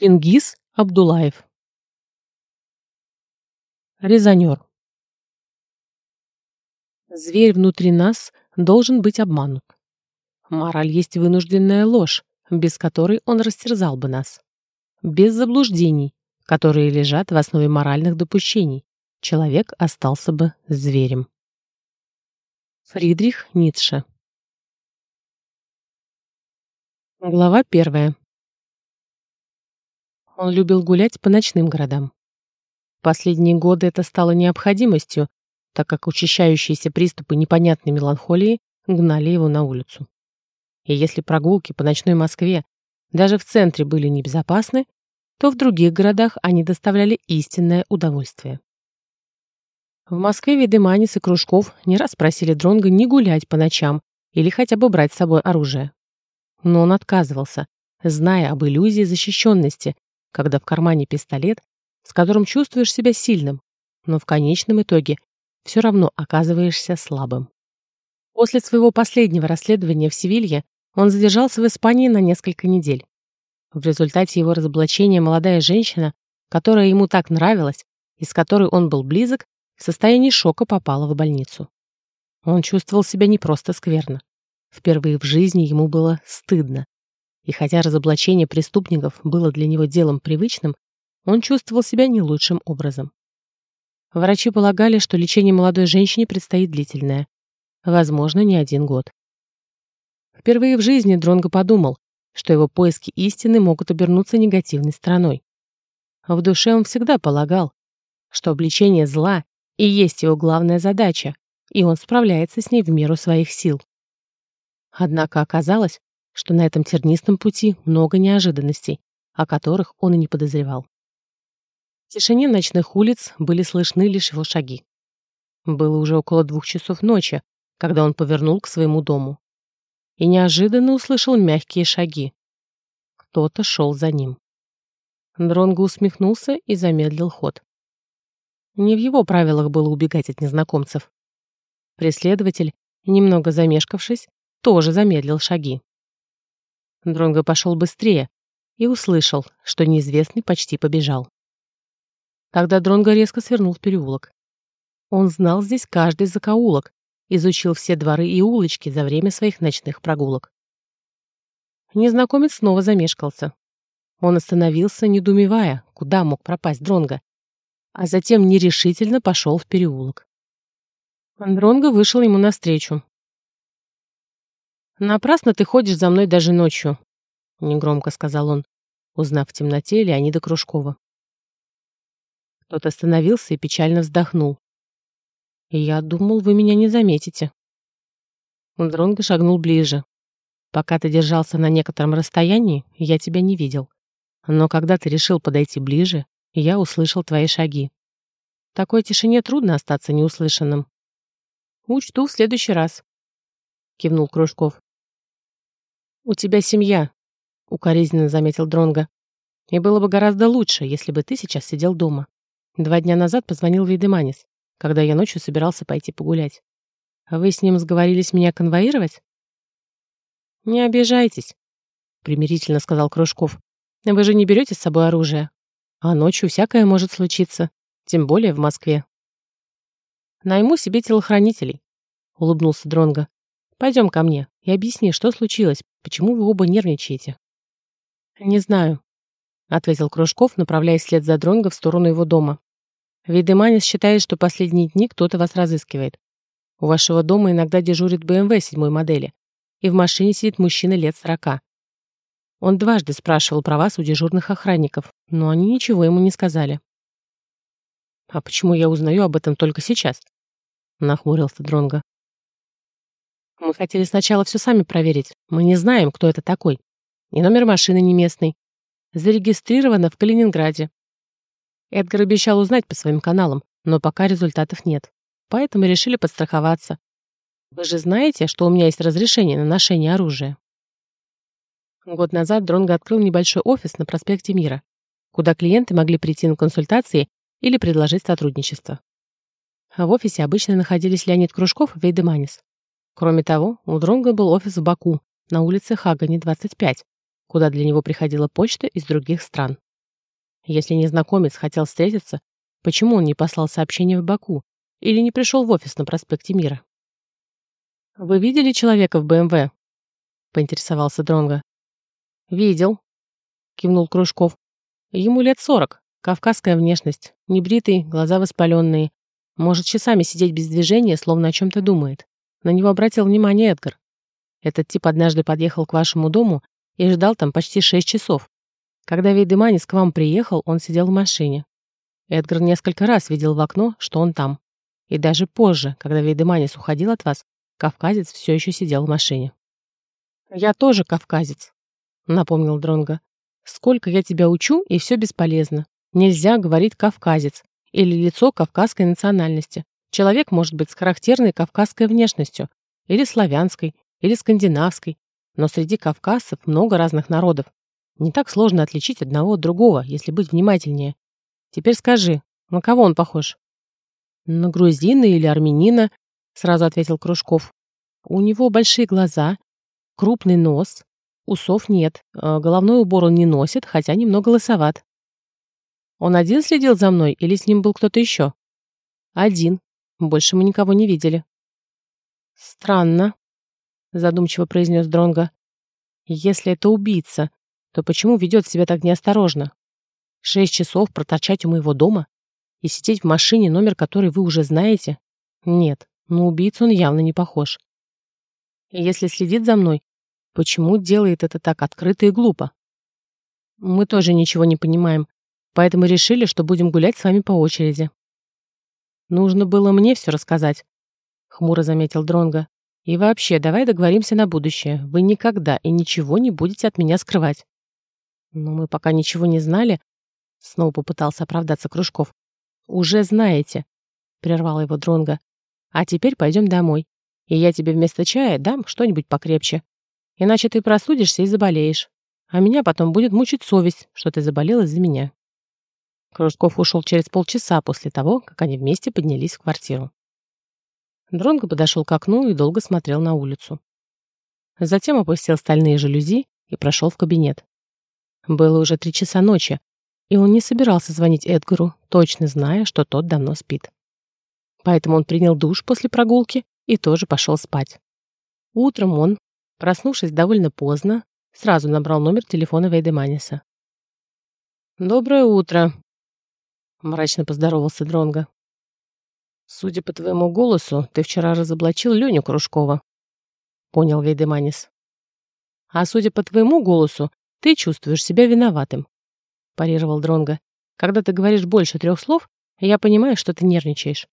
Ингиз Абдулаев. Резонер. Зверь внутри нас должен быть обманут. Мораль есть вынужденная ложь, без которой он растерзал бы нас. Без заблуждений, которые лежат в основе моральных допущений, человек остался бы зверем. Фридрих Ницше. Глава первая. Он любил гулять по ночным городам. Последние годы это стало необходимостью, так как учащающиеся приступы непонятной меланхолии гнали его на улицу. И если прогулки по ночной Москве даже в центре были небезопасны, то в других городах они доставляли истинное удовольствие. В Москве Ведеманис и Кружков не раз просили Дронга не гулять по ночам или хотя бы брать с собой оружие. Но он отказывался, зная об иллюзии защищенности, когда в кармане пистолет, с которым чувствуешь себя сильным, но в конечном итоге все равно оказываешься слабым. После своего последнего расследования в Севилье он задержался в Испании на несколько недель. В результате его разоблачения молодая женщина, которая ему так нравилась и с которой он был близок, в состоянии шока попала в больницу. Он чувствовал себя не просто скверно. Впервые в жизни ему было стыдно. И хотя разоблачение преступников было для него делом привычным, он чувствовал себя не лучшим образом. Врачи полагали, что лечение молодой женщине предстоит длительное. Возможно, не один год. Впервые в жизни Дронго подумал, что его поиски истины могут обернуться негативной стороной. В душе он всегда полагал, что обличение зла и есть его главная задача, и он справляется с ней в меру своих сил. Однако оказалось, что на этом тернистом пути много неожиданностей, о которых он и не подозревал. В тишине ночных улиц были слышны лишь его шаги. Было уже около двух часов ночи, когда он повернул к своему дому. И неожиданно услышал мягкие шаги. Кто-то шел за ним. Дронго усмехнулся и замедлил ход. Не в его правилах было убегать от незнакомцев. Преследователь, немного замешкавшись, тоже замедлил шаги. Дронго пошел быстрее и услышал, что неизвестный почти побежал. Тогда Дронго резко свернул в переулок. Он знал здесь каждый закоулок, изучил все дворы и улочки за время своих ночных прогулок. Незнакомец снова замешкался. Он остановился, недоумевая, куда мог пропасть Дронго, а затем нерешительно пошел в переулок. Дронго вышел ему навстречу. «Напрасно ты ходишь за мной даже ночью», — негромко сказал он, узнав в темноте Леонида Кружкова. Тот остановился и печально вздохнул. «Я думал, вы меня не заметите». Дронго шагнул ближе. «Пока ты держался на некотором расстоянии, я тебя не видел. Но когда ты решил подойти ближе, я услышал твои шаги. В такой тишине трудно остаться неуслышанным». «Учту в следующий раз», — кивнул Кружков. «У тебя семья», — укоризненно заметил Дронго. «И было бы гораздо лучше, если бы ты сейчас сидел дома. Два дня назад позвонил Вейдеманис, когда я ночью собирался пойти погулять. Вы с ним сговорились меня конвоировать?» «Не обижайтесь», — примирительно сказал Кружков. «Вы же не берете с собой оружие. А ночью всякое может случиться, тем более в Москве». «Найму себе телохранителей», — улыбнулся Дронго. Пойдем ко мне и объясни, что случилось, почему вы оба нервничаете». «Не знаю», — ответил Кружков, направляясь вслед за Дронго в сторону его дома. «Видеманис считает, что последние дни кто-то вас разыскивает. У вашего дома иногда дежурит БМВ седьмой модели, и в машине сидит мужчина лет сорока. Он дважды спрашивал про вас у дежурных охранников, но они ничего ему не сказали». «А почему я узнаю об этом только сейчас?» — нахмурился Дронго. Мы хотели сначала все сами проверить. Мы не знаем, кто это такой. И номер машины не местный. Зарегистрировано в Калининграде. Эдгар обещал узнать по своим каналам, но пока результатов нет. Поэтому решили подстраховаться. Вы же знаете, что у меня есть разрешение на ношение оружия. Год назад Дронго открыл небольшой офис на проспекте Мира, куда клиенты могли прийти на консультации или предложить сотрудничество. В офисе обычно находились Леонид Кружков и Вейдеманис. Кроме того, у Дронга был офис в Баку, на улице Хагани, 25, куда для него приходила почта из других стран. Если незнакомец хотел встретиться, почему он не послал сообщение в Баку или не пришел в офис на проспекте Мира? «Вы видели человека в БМВ?» — поинтересовался Дронга. «Видел», — кивнул Кружков. «Ему лет сорок, кавказская внешность, небритый, глаза воспаленные. Может часами сидеть без движения, словно о чем-то думает. На него обратил внимание Эдгар. Этот тип однажды подъехал к вашему дому и ждал там почти шесть часов. Когда Вейдеманис к вам приехал, он сидел в машине. Эдгар несколько раз видел в окно, что он там. И даже позже, когда Вейдеманис уходил от вас, кавказец все еще сидел в машине. «Я тоже кавказец», — напомнил Дронга. «Сколько я тебя учу, и все бесполезно. Нельзя говорить «кавказец» или лицо кавказской национальности. Человек может быть с характерной кавказской внешностью, или славянской, или скандинавской, но среди кавказцев много разных народов. Не так сложно отличить одного от другого, если быть внимательнее. Теперь скажи, на кого он похож? На грузина или армянина, сразу ответил Кружков. У него большие глаза, крупный нос, усов нет, а головной убор он не носит, хотя немного лысоват. Он один следил за мной или с ним был кто-то еще? Один. Больше мы никого не видели. Странно, задумчиво произнес Дронга. Если это убийца, то почему ведет себя так неосторожно? Шесть часов проторчать у моего дома и сидеть в машине, номер которой вы уже знаете? Нет, на убийцу он явно не похож. Если следит за мной, почему делает это так открыто и глупо? Мы тоже ничего не понимаем, поэтому решили, что будем гулять с вами по очереди. Нужно было мне все рассказать, хмуро заметил Дронга. И вообще, давай договоримся на будущее. Вы никогда и ничего не будете от меня скрывать. Но мы пока ничего не знали. Снова попытался оправдаться Кружков. Уже знаете, прервал его Дронга. А теперь пойдем домой. И я тебе вместо чая дам что-нибудь покрепче. Иначе ты простудишься и заболеешь. А меня потом будет мучить совесть, что ты заболел из-за меня. Кружков ушел через полчаса после того, как они вместе поднялись в квартиру. Дронго подошел к окну и долго смотрел на улицу. Затем опустил стальные жалюзи и прошел в кабинет. Было уже три часа ночи, и он не собирался звонить Эдгару, точно зная, что тот давно спит. Поэтому он принял душ после прогулки и тоже пошел спать. Утром он, проснувшись довольно поздно, сразу набрал номер телефона Вейдеманиса. «Доброе утро», — мрачно поздоровался Дронго. «Судя по твоему голосу, ты вчера разоблачил Леню Кружкова», — понял Вейдеманис. «А судя по твоему голосу, ты чувствуешь себя виноватым», — парировал Дронга. «Когда ты говоришь больше трех слов, я понимаю, что ты нервничаешь.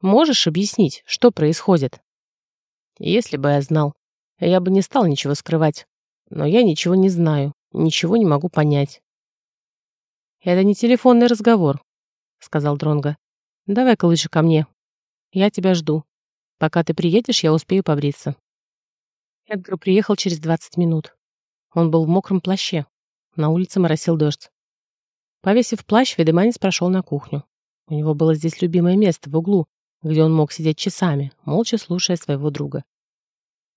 Можешь объяснить, что происходит?» «Если бы я знал, я бы не стал ничего скрывать. Но я ничего не знаю, ничего не могу понять». «Это не телефонный разговор», — сказал Дронга. «Давай-ка лучше ко мне, я тебя жду. Пока ты приедешь, я успею побриться». Эдгар приехал через 20 минут. Он был в мокром плаще. На улице моросил дождь. Повесив плащ, Ведеманец прошел на кухню. У него было здесь любимое место в углу, где он мог сидеть часами, молча слушая своего друга.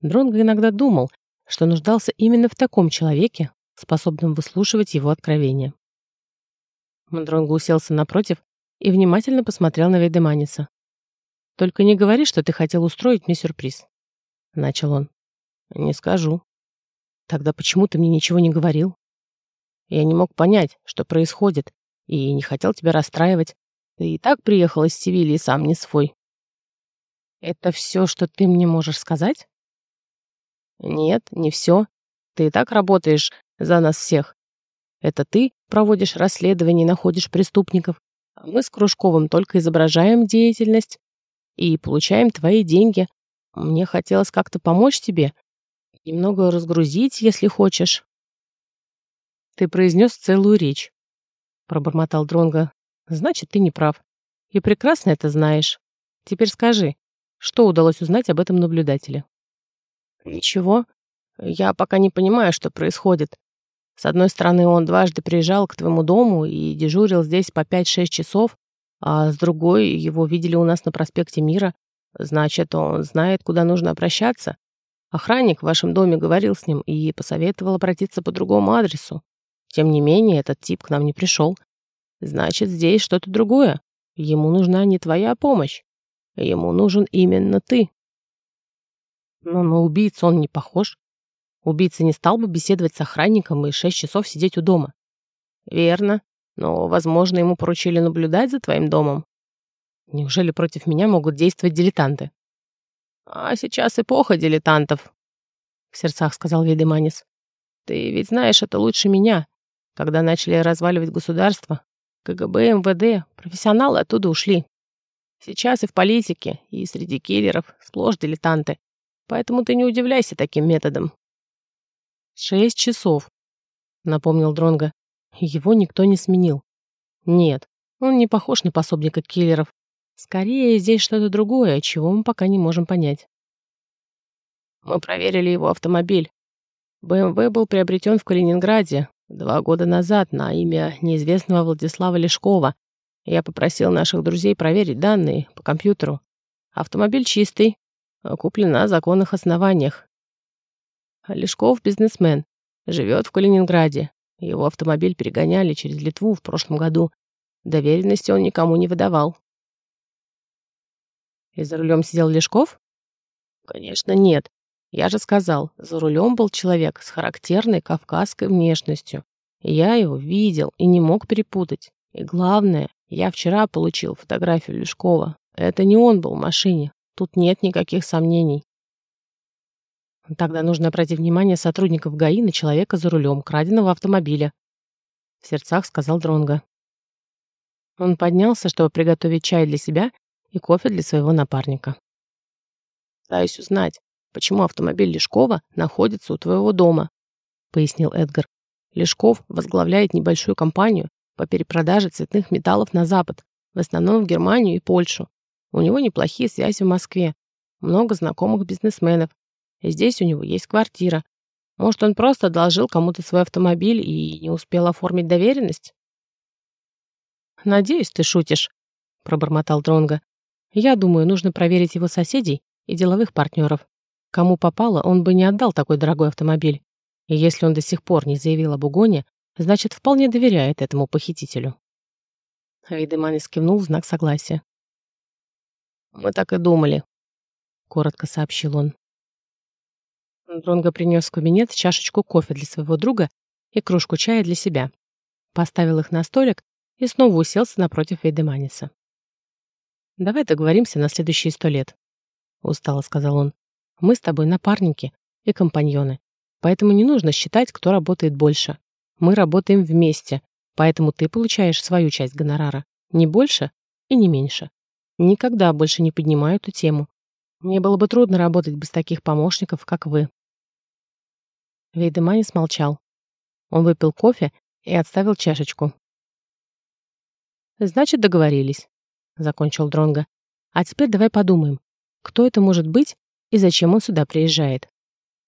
Дронго иногда думал, что нуждался именно в таком человеке, способном выслушивать его откровения. Дронго уселся напротив и внимательно посмотрел на Ведеманиса. «Только не говори, что ты хотел устроить мне сюрприз», — начал он. «Не скажу». «Тогда почему ты мне ничего не говорил?» «Я не мог понять, что происходит, и не хотел тебя расстраивать. Ты и так приехал из Севильи сам не свой». «Это все, что ты мне можешь сказать?» «Нет, не все. Ты и так работаешь за нас всех. Это ты проводишь расследование и находишь преступников, мы с Кружковым только изображаем деятельность и получаем твои деньги. Мне хотелось как-то помочь тебе, немного разгрузить, если хочешь. Ты произнес целую речь, пробормотал Дронга. Значит, ты не прав. И прекрасно это знаешь. Теперь скажи, что удалось узнать об этом наблюдателе? Ничего. Я пока не понимаю, что происходит. С одной стороны, он дважды приезжал к твоему дому и дежурил здесь по 5-6 часов, а с другой его видели у нас на проспекте Мира. Значит, он знает, куда нужно обращаться. Охранник в вашем доме говорил с ним и посоветовал обратиться по другому адресу. Тем не менее, этот тип к нам не пришел. значит, здесь что-то другое. Ему нужна не твоя помощь. Ему нужен именно ты. Но на убийцу он не похож. Убийца не стал бы беседовать с охранником и шесть часов сидеть у дома. Верно. Но, возможно, ему поручили наблюдать за твоим домом. Неужели против меня могут действовать дилетанты? А сейчас эпоха дилетантов, в сердцах сказал Вейдеманис. Ты ведь знаешь это лучше меня. Когда начали разваливать государство, КГБ, МВД, профессионалы оттуда ушли. Сейчас и в политике, и среди киллеров сплошь дилетанты. Поэтому ты не удивляйся таким методом. Шесть часов, напомнил Дронга. Его никто не сменил. Нет, он не похож на пособника киллеров. Скорее, здесь что-то другое, чего мы пока не можем понять. Мы проверили его автомобиль. БМВ был приобретен в Калининграде два года назад на имя неизвестного Владислава Лешкова. Я попросил наших друзей проверить данные по компьютеру. Автомобиль чистый, куплен на законных основаниях. Лешков бизнесмен, живет в Калининграде. Его автомобиль перегоняли через Литву в прошлом году. Доверенности он никому не выдавал. И за рулем сидел Лешков? Конечно, нет. Я же сказал, за рулем был человек с характерной кавказской внешностью. Я его видел и не мог перепутать. И главное, я вчера получил фотографию Лешкова. Это не он был в машине. Тут нет никаких сомнений. Тогда нужно обратить внимание сотрудников ГАИ на человека за рулем краденого автомобиля. В сердцах сказал Дронга. Он поднялся, чтобы приготовить чай для себя и кофе для своего напарника. «Пытаюсь узнать, почему автомобиль Лешкова находится у твоего дома», пояснил Эдгар. Лешков возглавляет небольшую компанию по перепродаже цветных металлов на Запад, в основном в Германию и Польшу. У него неплохие связи в Москве, много знакомых бизнесменов, Здесь у него есть квартира. Может, он просто одолжил кому-то свой автомобиль и не успел оформить доверенность? «Надеюсь, ты шутишь», — пробормотал Дронга. «Я думаю, нужно проверить его соседей и деловых партнеров. Кому попало, он бы не отдал такой дорогой автомобиль. И если он до сих пор не заявил об угоне, значит, вполне доверяет этому похитителю». Вейдеманис кивнул в знак согласия. «Мы так и думали», — коротко сообщил он. Дронго принес в кабинет чашечку кофе для своего друга и кружку чая для себя. Поставил их на столик и снова уселся напротив Эйдеманиса. «Давай договоримся на следующие сто лет», — устало сказал он. «Мы с тобой напарники и компаньоны, поэтому не нужно считать, кто работает больше. Мы работаем вместе, поэтому ты получаешь свою часть гонорара, не больше и не меньше. Никогда больше не поднимаю эту тему. Мне было бы трудно работать без таких помощников, как вы. Вейдеманис молчал. Он выпил кофе и отставил чашечку. «Значит, договорились», — закончил Дронго. «А теперь давай подумаем, кто это может быть и зачем он сюда приезжает.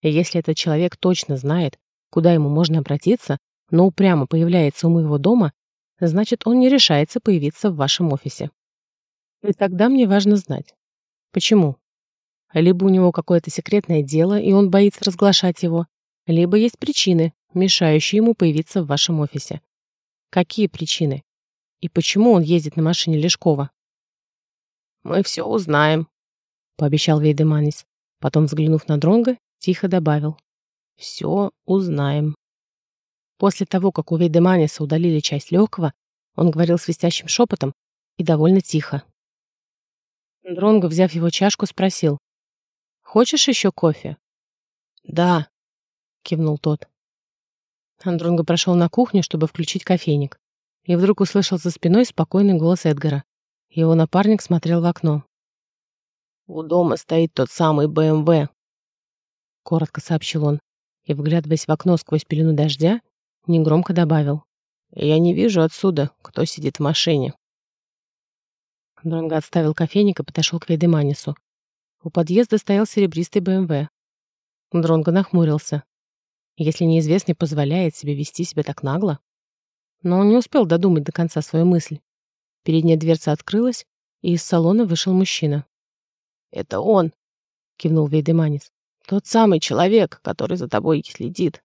И если этот человек точно знает, куда ему можно обратиться, но упрямо появляется у моего дома, значит, он не решается появиться в вашем офисе. И тогда мне важно знать, почему. Либо у него какое-то секретное дело, и он боится разглашать его, либо есть причины, мешающие ему появиться в вашем офисе. Какие причины? И почему он ездит на машине Лешкова? «Мы все узнаем», — пообещал Вейдеманис. Потом, взглянув на Дронга, тихо добавил. «Все узнаем». После того, как у Вейдеманиса удалили часть легкого, он говорил свистящим шепотом и довольно тихо. Дронго, взяв его чашку, спросил. «Хочешь еще кофе?» «Да», — кивнул тот. Андронго прошел на кухню, чтобы включить кофейник, и вдруг услышал за спиной спокойный голос Эдгара. Его напарник смотрел в окно. «У дома стоит тот самый БМВ», — коротко сообщил он, и, выглядываясь в окно сквозь пелену дождя, негромко добавил. «Я не вижу отсюда, кто сидит в машине». Дронго отставил кофейник и подошел к Вейдеманису. У подъезда стоял серебристый БМВ. Дронго нахмурился если неизвестный позволяет себе вести себя так нагло. Но он не успел додумать до конца свою мысль. Передняя дверца открылась, и из салона вышел мужчина. «Это он!» — кивнул Вейдеманис. «Тот самый человек, который за тобой следит.